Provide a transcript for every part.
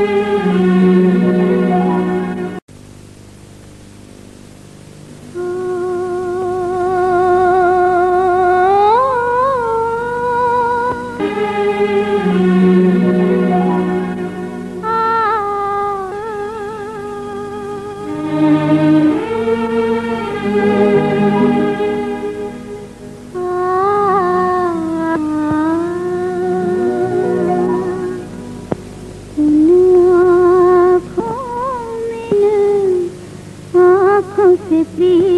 Música प्रिय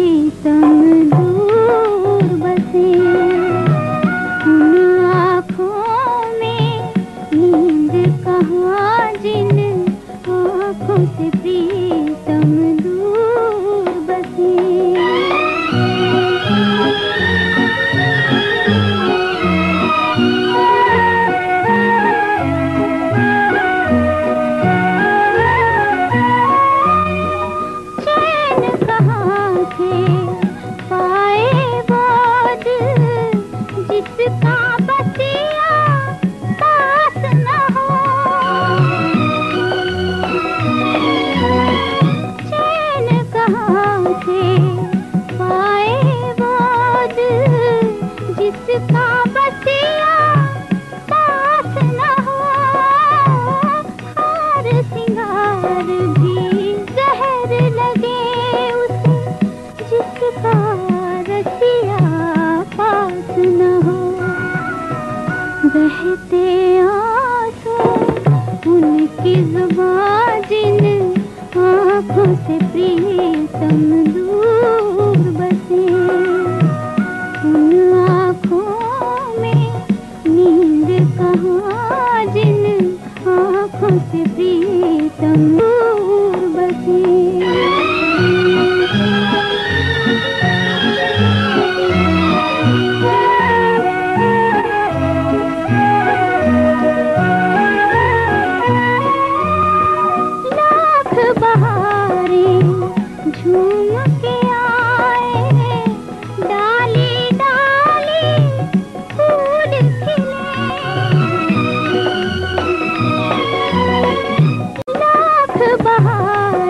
बहते आँसू उनकी ज़ुबान जिन आँखों से प्रिय तुम दूर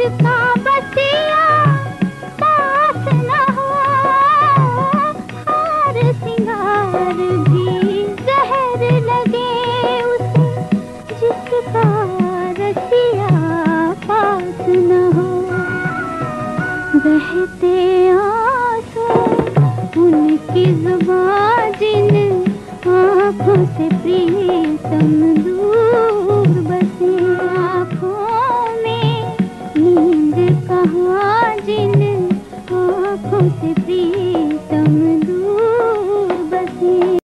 जिसका बसिया पास जहर लगे उसे, जिसका हो। बहते आँसू, उनकी जुबा जिन आँखों से प्रिय दूर ಬಿಡುತ್ತಿದ್ದ